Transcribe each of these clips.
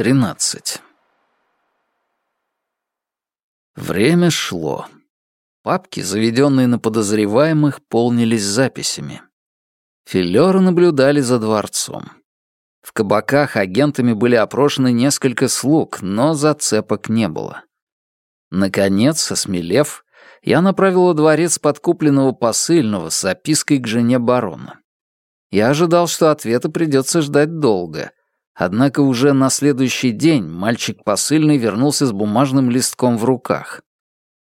13. Время шло. Папки, заведенные на подозреваемых, полнились записями. Филеры наблюдали за дворцом. В кабаках агентами были опрошены несколько слуг, но зацепок не было. Наконец, осмелев, я направил во дворец подкупленного посыльного с запиской к жене барона. Я ожидал, что ответа придется ждать долго — Однако уже на следующий день мальчик посыльный вернулся с бумажным листком в руках.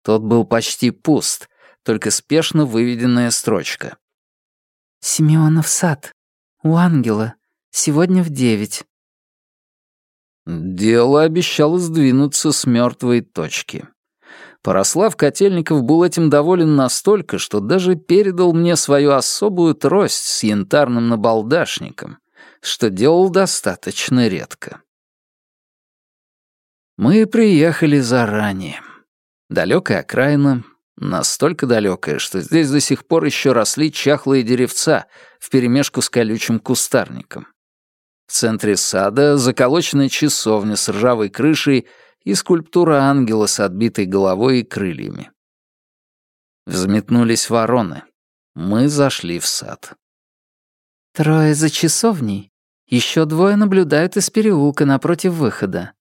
Тот был почти пуст, только спешно выведенная строчка. «Симеонов сад. У ангела. Сегодня в девять». Дело обещало сдвинуться с мертвой точки. Порослав Котельников был этим доволен настолько, что даже передал мне свою особую трость с янтарным набалдашником, что делал достаточно редко. Мы приехали заранее. Далекая окраина, настолько далекая, что здесь до сих пор еще росли чахлые деревца вперемешку с колючим кустарником. В центре сада заколоченная часовня с ржавой крышей и скульптура ангела с отбитой головой и крыльями. Взметнулись вороны. Мы зашли в сад. «Трое за часовней еще двое наблюдают из переулка напротив выхода.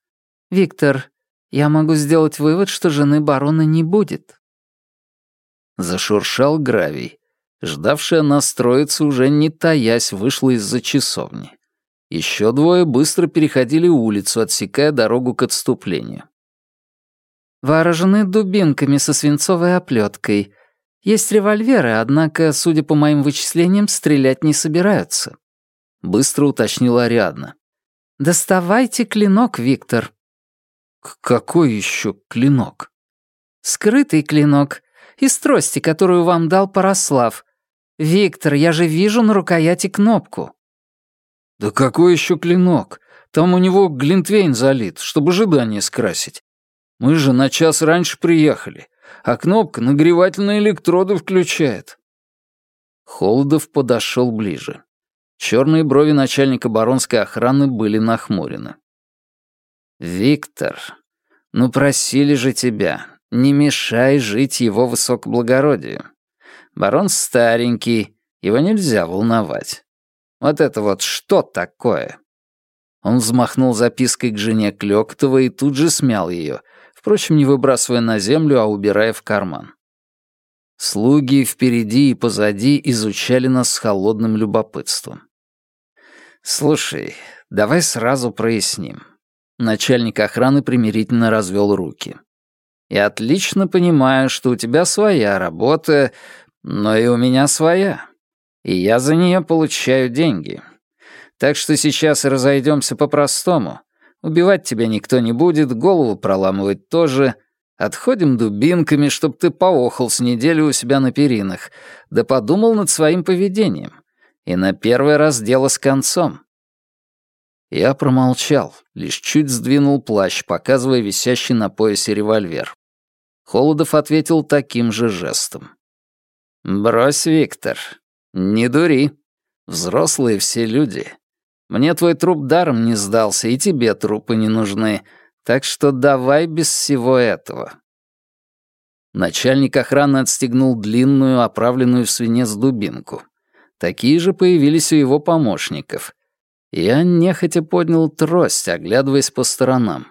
Виктор, я могу сделать вывод, что жены барона не будет». Зашуршал гравий. Ждавшая нас троица уже не таясь вышла из-за часовни. Еще двое быстро переходили улицу, отсекая дорогу к отступлению. Вооружены дубинками со свинцовой оплеткой. Есть револьверы, однако, судя по моим вычислениям, стрелять не собираются. — быстро уточнила Ариадна. «Доставайте клинок, Виктор». «Какой еще клинок?» «Скрытый клинок. Из трости, которую вам дал Порослав. Виктор, я же вижу на рукояти кнопку». «Да какой еще клинок? Там у него глинтвейн залит, чтобы ожидание скрасить. Мы же на час раньше приехали, а кнопка нагревательные электроды включает». Холодов подошел ближе. Черные брови начальника баронской охраны были нахмурены. «Виктор, ну просили же тебя, не мешай жить его высокоблагородию. Барон старенький, его нельзя волновать. Вот это вот что такое?» Он взмахнул запиской к жене Клёктова и тут же смял ее, впрочем, не выбрасывая на землю, а убирая в карман. Слуги впереди и позади изучали нас с холодным любопытством. «Слушай, давай сразу проясним». Начальник охраны примирительно развел руки. «Я отлично понимаю, что у тебя своя работа, но и у меня своя. И я за нее получаю деньги. Так что сейчас разойдемся по-простому. Убивать тебя никто не будет, голову проламывать тоже. Отходим дубинками, чтоб ты поохал с неделю у себя на перинах, да подумал над своим поведением. И на первый раз дело с концом. Я промолчал, лишь чуть сдвинул плащ, показывая висящий на поясе револьвер. Холодов ответил таким же жестом. «Брось, Виктор, не дури. Взрослые все люди. Мне твой труп даром не сдался, и тебе трупы не нужны, так что давай без всего этого». Начальник охраны отстегнул длинную, оправленную в свинец дубинку. Такие же появились у его помощников. Я нехотя поднял трость, оглядываясь по сторонам.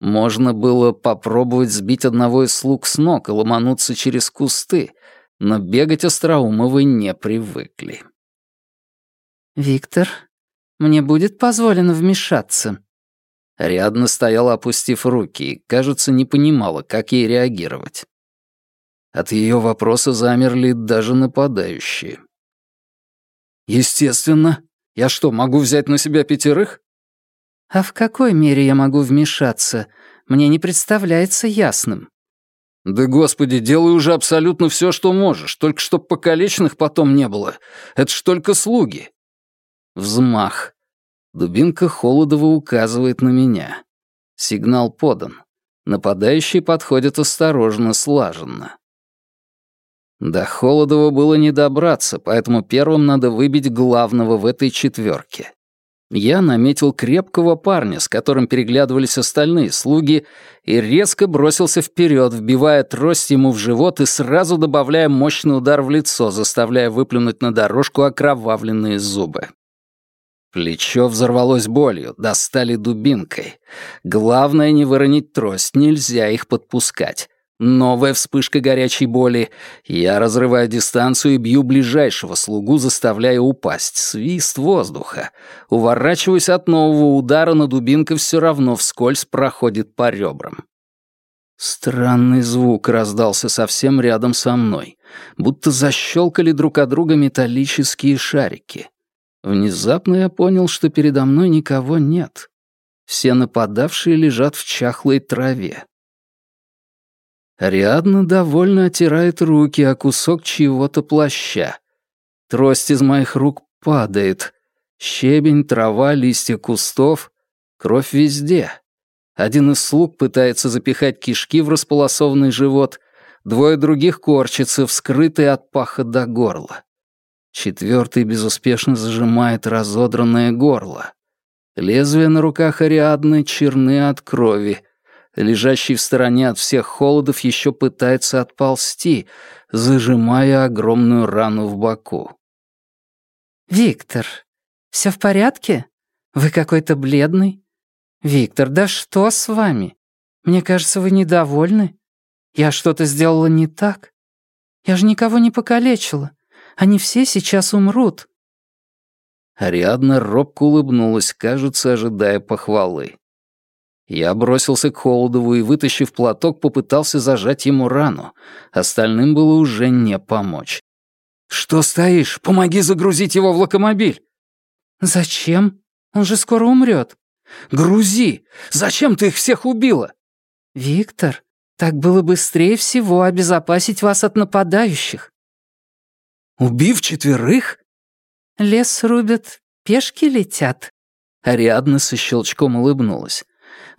Можно было попробовать сбить одного из слуг с ног и ломануться через кусты, но бегать Остроумовы не привыкли. «Виктор, мне будет позволено вмешаться?» Рядно стояла, опустив руки, и, кажется, не понимала, как ей реагировать. От ее вопроса замерли даже нападающие. «Естественно. Я что, могу взять на себя пятерых?» «А в какой мере я могу вмешаться? Мне не представляется ясным». «Да господи, делай уже абсолютно все, что можешь, только чтоб покалеченных потом не было. Это ж только слуги». Взмах. Дубинка Холодова указывает на меня. Сигнал подан. Нападающие подходят осторожно, слаженно. До Холодова было не добраться, поэтому первым надо выбить главного в этой четверке. Я наметил крепкого парня, с которым переглядывались остальные слуги, и резко бросился вперед, вбивая трость ему в живот и сразу добавляя мощный удар в лицо, заставляя выплюнуть на дорожку окровавленные зубы. Плечо взорвалось болью, достали дубинкой. Главное не выронить трость, нельзя их подпускать. Новая вспышка горячей боли. Я разрываю дистанцию и бью ближайшего слугу, заставляя упасть. Свист воздуха. Уворачиваюсь от нового удара, но дубинка все равно вскользь проходит по ребрам. Странный звук раздался совсем рядом со мной, будто защелкали друг от друга металлические шарики. Внезапно я понял, что передо мной никого нет. Все нападавшие лежат в чахлой траве. Ариадна довольно отирает руки о кусок чьего-то плаща. Трость из моих рук падает. Щебень, трава, листья кустов. Кровь везде. Один из слуг пытается запихать кишки в располосованный живот. Двое других корчатся, вскрытые от паха до горла. Четвертый безуспешно зажимает разодранное горло. Лезвия на руках Ариадны черны от крови — лежащий в стороне от всех холодов, еще пытается отползти, зажимая огромную рану в боку. «Виктор, все в порядке? Вы какой-то бледный? Виктор, да что с вами? Мне кажется, вы недовольны. Я что-то сделала не так. Я же никого не покалечила. Они все сейчас умрут». Ариадна робко улыбнулась, кажется, ожидая похвалы. Я бросился к Холодову и, вытащив платок, попытался зажать ему рану. Остальным было уже не помочь. «Что стоишь? Помоги загрузить его в локомобиль!» «Зачем? Он же скоро умрет. «Грузи! Зачем ты их всех убила?» «Виктор, так было быстрее всего обезопасить вас от нападающих». «Убив четверых?» «Лес рубят, пешки летят». Ариадна со щелчком улыбнулась.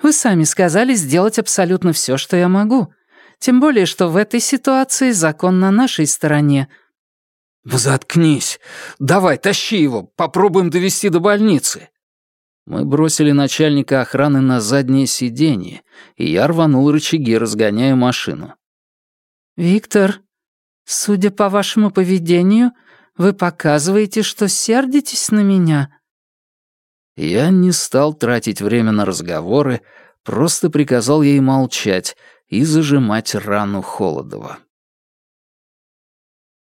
Вы сами сказали сделать абсолютно все, что я могу. Тем более, что в этой ситуации закон на нашей стороне». «Заткнись! Давай, тащи его, попробуем довести до больницы!» Мы бросили начальника охраны на заднее сиденье, и я рванул рычаги, разгоняя машину. «Виктор, судя по вашему поведению, вы показываете, что сердитесь на меня», я не стал тратить время на разговоры, просто приказал ей молчать и зажимать рану Холодова.